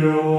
you.